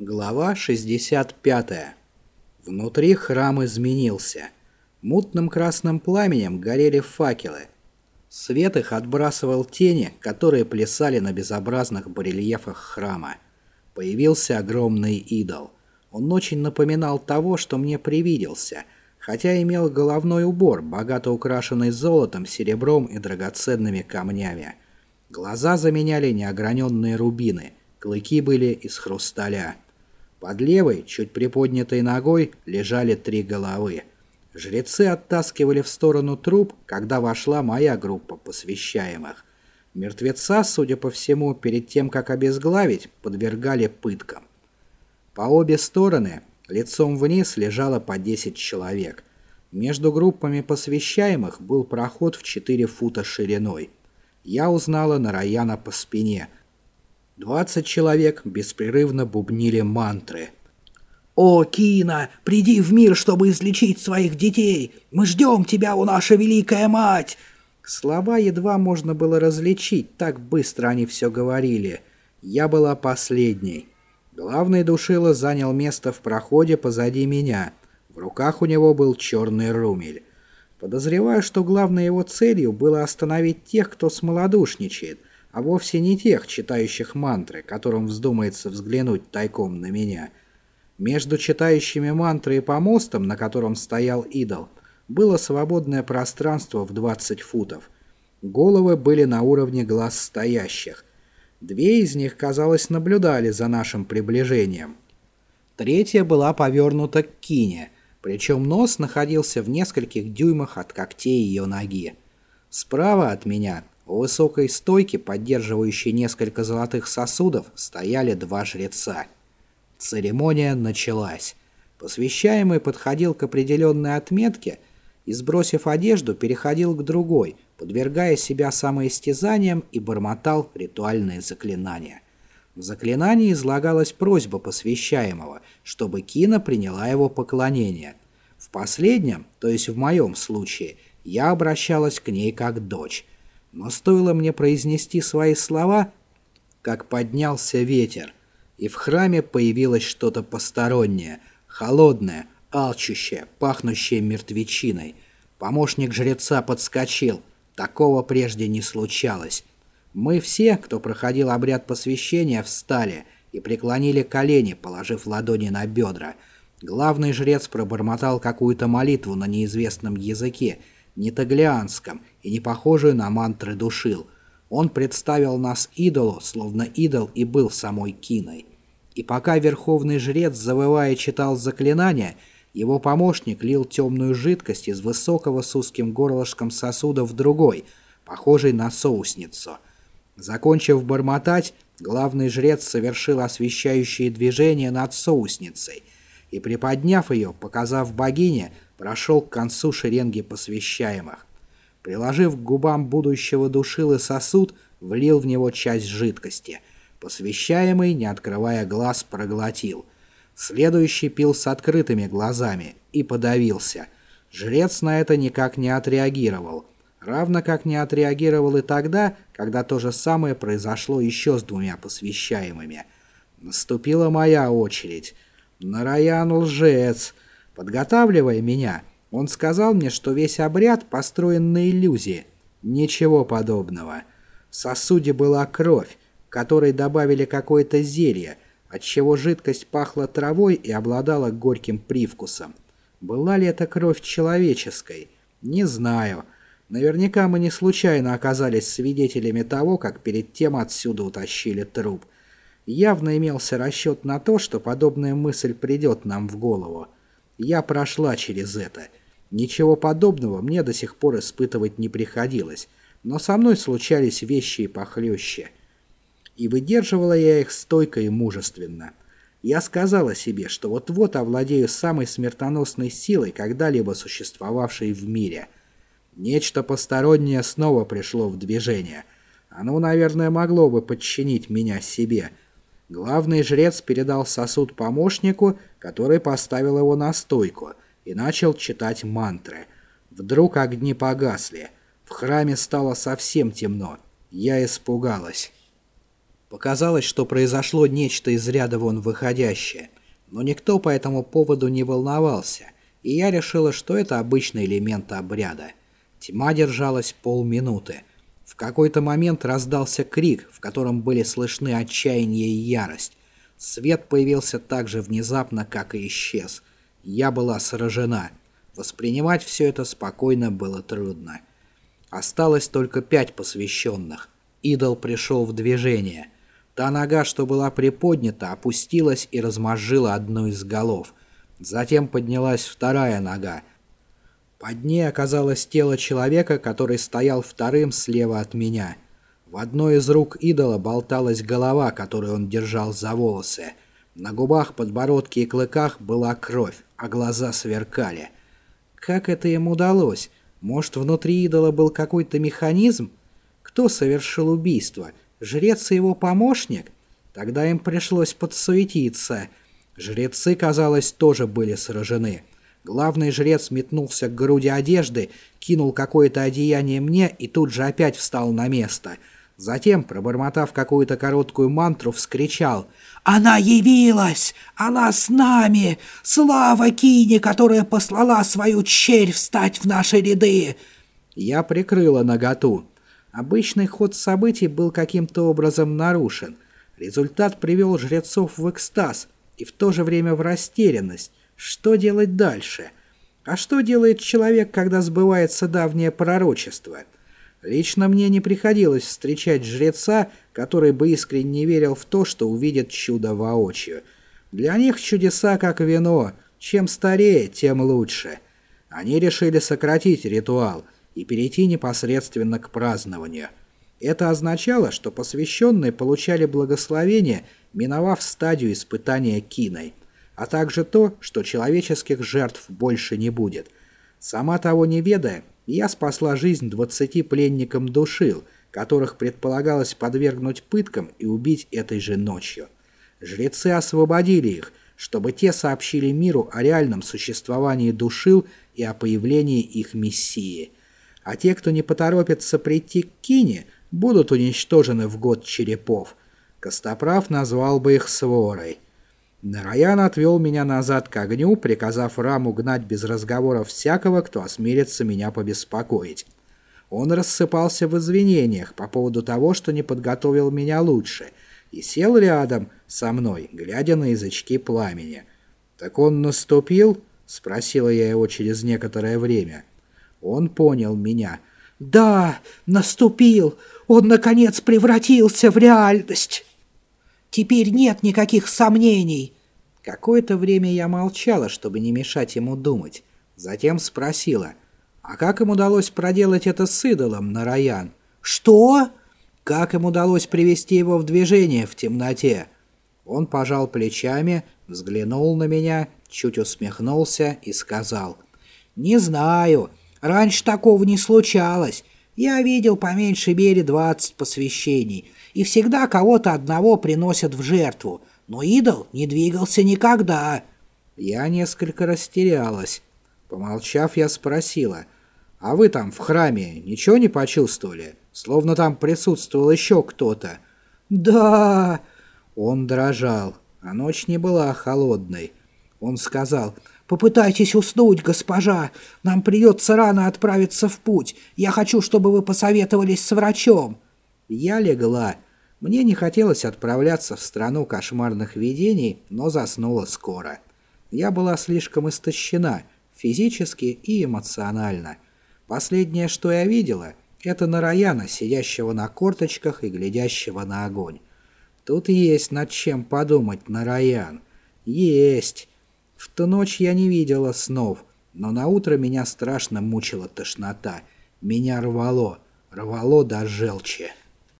Глава 65. Внутри храм изменился. Мутным красным пламенем горели факелы. Свет их отбрасывал тени, которые плясали на безобразных барельефах храма. Появился огромный идол. Он очень напоминал того, что мне привиделся, хотя имел головной убор, богато украшенный золотом, серебром и драгоценными камнями. Глаза заменяли неограненные рубины, клыки были из хрусталя. Под левой, чуть приподнятой ногой, лежали три головы. Жрецы оттаскивали в сторону труп, когда вошла моя группа посвящаемых. Мертвеца, судя по всему, перед тем, как обезглавить, подвергали пыткам. По обе стороны, лицом вниз, лежало по 10 человек. Между группами посвящаемых был проход в 4 фута шириной. Я узнала Нараяна по спине – Двадцать человек беспрерывно бубнили мантры. «О, Кина, приди в мир, чтобы излечить своих детей! Мы ждем тебя, у наша великая мать!» Слова едва можно было различить, так быстро они все говорили. Я была последней. Главный душило занял место в проходе позади меня. В руках у него был черный румель. Подозреваю, что главной его целью было остановить тех, кто смолодушничает — а вовсе не тех, читающих мантры, которым вздумается взглянуть тайком на меня. Между читающими мантры и помостом, на котором стоял идол, было свободное пространство в 20 футов. Головы были на уровне глаз стоящих. Две из них, казалось, наблюдали за нашим приближением. Третья была повернута к кине, причем нос находился в нескольких дюймах от когтей ее ноги. Справа от меня у высокой стойки, поддерживающей несколько золотых сосудов, стояли два жреца. Церемония началась. Посвящаемый подходил к определенной отметке и, сбросив одежду, переходил к другой, подвергая себя самоистязаниям и бормотал ритуальные заклинания. В заклинании излагалась просьба посвящаемого, чтобы Кина приняла его поклонение. В последнем, то есть в моем случае, я обращалась к ней как дочь, но стоило мне произнести свои слова, как поднялся ветер, и в храме появилось что-то постороннее, холодное, алчущее, пахнущее мертвечиной. Помощник жреца подскочил. Такого прежде не случалось. Мы все, кто проходил обряд посвящения, встали и преклонили колени, положив ладони на бедра. Главный жрец пробормотал какую-то молитву на неизвестном языке, не таглианском и не похожую на мантры душил. Он представил нас идолу, словно идол и был самой Киной. И пока верховный жрец, завывая, читал заклинания, его помощник лил темную жидкость из высокого с узким горлышком сосуда в другой, похожий на соусницу. Закончив бормотать, главный жрец совершил освещающие движения над соусницей и, приподняв ее, показав богине, прошел к концу шеренги посвящаемых. Приложив к губам будущего душилы сосуд, влил в него часть жидкости. Посвящаемый, не открывая глаз, проглотил. Следующий пил с открытыми глазами и подавился. Жрец на это никак не отреагировал. Равно как не отреагировал и тогда, когда то же самое произошло еще с двумя посвящаемыми. Наступила моя очередь. Нараян лжец. Подготавливая меня, он сказал мне, что весь обряд построен на иллюзии. Ничего подобного. В сосуде была кровь, которой добавили какое-то зелье, отчего жидкость пахла травой и обладала горьким привкусом. Была ли это кровь человеческой? Не знаю. Наверняка мы не случайно оказались свидетелями того, как перед тем отсюда утащили труп. Явно имелся расчет на то, что подобная мысль придет нам в голову. Я прошла через это. Ничего подобного мне до сих пор испытывать не приходилось, но со мной случались вещи и похлеще. И выдерживала я их стойко и мужественно. Я сказала себе, что вот-вот овладею самой смертоносной силой, когда-либо существовавшей в мире. Нечто постороннее снова пришло в движение. Оно, наверное, могло бы подчинить меня себе — Главный жрец передал сосуд помощнику, который поставил его на стойку, и начал читать мантры. Вдруг огни погасли. В храме стало совсем темно. Я испугалась. Показалось, что произошло нечто из ряда вон выходящее, но никто по этому поводу не волновался, и я решила, что это обычный элемент обряда. Тьма держалась полминуты. В какой-то момент раздался крик, в котором были слышны отчаяние и ярость. Свет появился так же внезапно, как и исчез. Я была сражена. Воспринимать все это спокойно было трудно. Осталось только пять посвященных. Идол пришел в движение. Та нога, что была приподнята, опустилась и размозжила одну из голов. Затем поднялась вторая нога. Под ней оказалось тело человека, который стоял вторым слева от меня. В одной из рук идола болталась голова, которую он держал за волосы. На губах, подбородке и клыках была кровь, а глаза сверкали. Как это им удалось? Может, внутри идола был какой-то механизм? Кто совершил убийство? Жрец и его помощник? Тогда им пришлось подсуетиться. Жрецы, казалось, тоже были сражены. Главный жрец метнулся к груди одежды, кинул какое-то одеяние мне и тут же опять встал на место. Затем, пробормотав какую-то короткую мантру, вскричал «Она явилась! Она с нами! Слава Кине, которая послала свою черь встать в наши ряды!» Я прикрыла наготу. Обычный ход событий был каким-то образом нарушен. Результат привел жрецов в экстаз и в то же время в растерянность. Что делать дальше? А что делает человек, когда сбывается давнее пророчество? Лично мне не приходилось встречать жреца, который бы искренне верил в то, что увидит чудо воочию. Для них чудеса как вино. Чем старее, тем лучше. Они решили сократить ритуал и перейти непосредственно к празднованию. Это означало, что посвященные получали благословение, миновав стадию испытания киной – а также то, что человеческих жертв больше не будет. Сама того не ведая, я спасла жизнь 20 пленникам душил, которых предполагалось подвергнуть пыткам и убить этой же ночью. Жрецы освободили их, чтобы те сообщили миру о реальном существовании душил и о появлении их мессии. А те, кто не поторопится прийти к Кине, будут уничтожены в год черепов. Костоправ назвал бы их сворой. Нараян отвел меня назад к огню, приказав Раму гнать без разговора всякого, кто осмелится меня побеспокоить. Он рассыпался в извинениях по поводу того, что не подготовил меня лучше, и сел рядом со мной, глядя на язычки пламени. «Так он наступил?» — спросила я его через некоторое время. Он понял меня. «Да, наступил! Он, наконец, превратился в реальность!» Теперь нет никаких сомнений. Какое-то время я молчала, чтобы не мешать ему думать. Затем спросила, а как им удалось проделать это с идолом, Нараян? Что? Как им удалось привести его в движение в темноте? Он пожал плечами, взглянул на меня, чуть усмехнулся и сказал, «Не знаю, раньше такого не случалось. Я видел по меньшей мере двадцать посвящений» и всегда кого-то одного приносят в жертву, но идол не двигался никогда. Я несколько растерялась. Помолчав, я спросила, «А вы там в храме ничего не почувствовали? Словно там присутствовал еще кто-то?» «Да...» Он дрожал, а ночь не была холодной. Он сказал, «Попытайтесь уснуть, госпожа. Нам придется рано отправиться в путь. Я хочу, чтобы вы посоветовались с врачом». Я легла. Мне не хотелось отправляться в страну кошмарных видений, но заснула скоро. Я была слишком истощена, физически и эмоционально. Последнее, что я видела, это Нараяна, сидящего на корточках и глядящего на огонь. Тут есть над чем подумать, Нараян. Есть. В ту ночь я не видела снов, но на утро меня страшно мучила тошнота. Меня рвало, рвало до желчи.